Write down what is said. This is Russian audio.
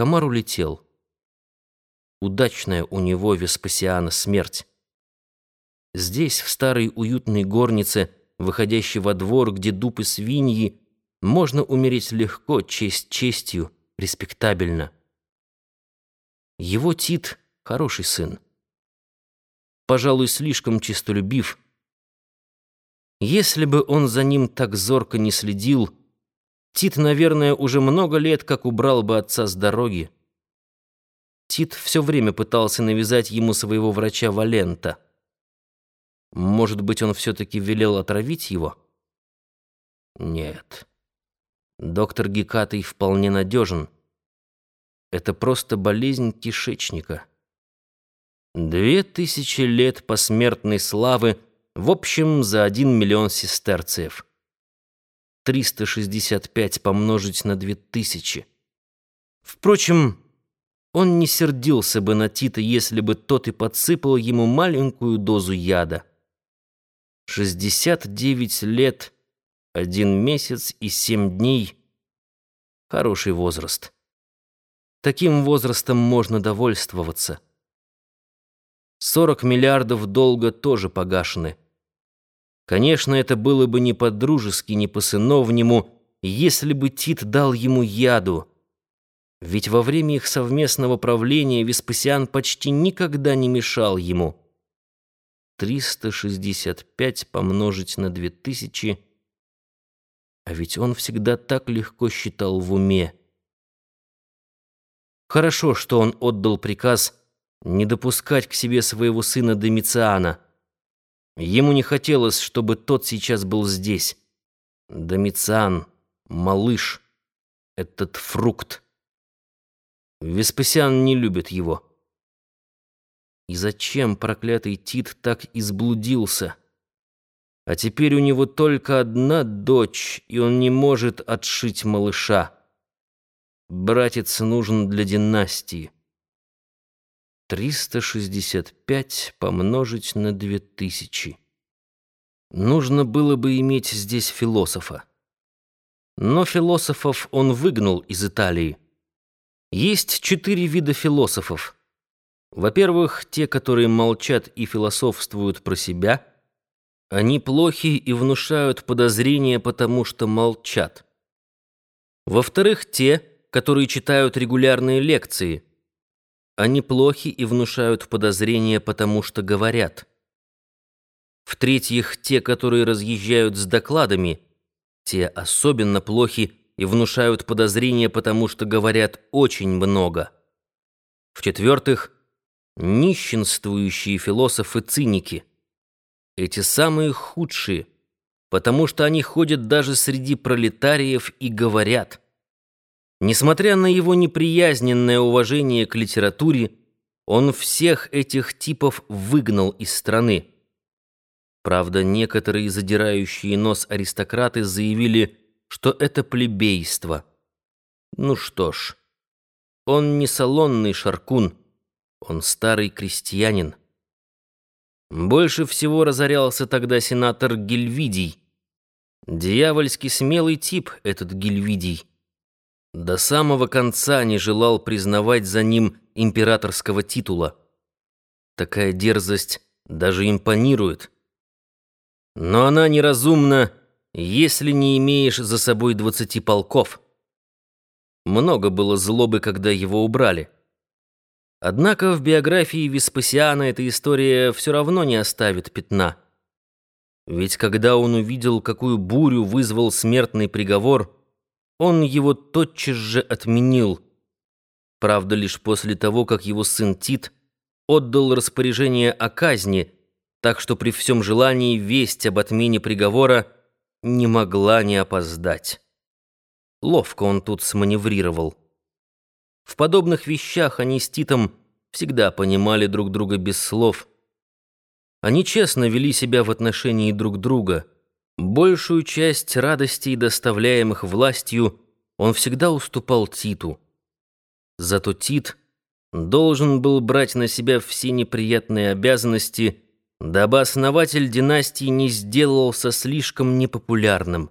Комар улетел. Удачная у него Веспасиана смерть. Здесь, в старой уютной горнице, выходящей во двор, где дуб и свиньи, можно умереть легко, честь честью, респектабельно. Его Тит — хороший сын. Пожалуй, слишком честолюбив. Если бы он за ним так зорко не следил, Тит, наверное, уже много лет как убрал бы отца с дороги. Тит все время пытался навязать ему своего врача Валента. Может быть, он все-таки велел отравить его? Нет. Доктор Гекатый вполне надежен. Это просто болезнь кишечника. Две тысячи лет посмертной славы, в общем, за один миллион сестерциев. 365 помножить на 2000. Впрочем, он не сердился бы на Тита, если бы тот и подсыпал ему маленькую дозу яда. 69 лет, один месяц и семь дней — хороший возраст. Таким возрастом можно довольствоваться. 40 миллиардов долга тоже погашены. Конечно, это было бы не по-дружески, не по-сыновнему, если бы Тит дал ему яду. Ведь во время их совместного правления Веспасиан почти никогда не мешал ему. 365 помножить на 2000. А ведь он всегда так легко считал в уме. Хорошо, что он отдал приказ не допускать к себе своего сына Домициана — Ему не хотелось, чтобы тот сейчас был здесь. Домициан, малыш, этот фрукт. Веспасиан не любит его. И зачем проклятый Тит так изблудился? А теперь у него только одна дочь, и он не может отшить малыша. Братец нужен для династии. 365 помножить на 2000. Нужно было бы иметь здесь философа. Но философов он выгнал из Италии. Есть четыре вида философов. Во-первых, те, которые молчат и философствуют про себя. Они плохи и внушают подозрения, потому что молчат. Во-вторых, те, которые читают регулярные лекции – они плохи и внушают подозрения, потому что говорят. В-третьих, те, которые разъезжают с докладами, те особенно плохи и внушают подозрения, потому что говорят очень много. В-четвертых, нищенствующие философы-циники. Эти самые худшие, потому что они ходят даже среди пролетариев и говорят – Несмотря на его неприязненное уважение к литературе, он всех этих типов выгнал из страны. Правда, некоторые задирающие нос аристократы заявили, что это плебейство. Ну что ж, он не салонный шаркун, он старый крестьянин. Больше всего разорялся тогда сенатор Гильвидий. Дьявольски смелый тип этот Гильвидий. До самого конца не желал признавать за ним императорского титула. Такая дерзость даже импонирует. Но она неразумна, если не имеешь за собой двадцати полков. Много было злобы, когда его убрали. Однако в биографии Веспасиана эта история все равно не оставит пятна. Ведь когда он увидел, какую бурю вызвал смертный приговор, он его тотчас же отменил. Правда, лишь после того, как его сын Тит отдал распоряжение о казни, так что при всем желании весть об отмене приговора не могла не опоздать. Ловко он тут сманеврировал. В подобных вещах они с Титом всегда понимали друг друга без слов. Они честно вели себя в отношении друг друга — Большую часть радостей, доставляемых властью, он всегда уступал Титу. Зато Тит должен был брать на себя все неприятные обязанности, дабы основатель династии не сделался слишком непопулярным.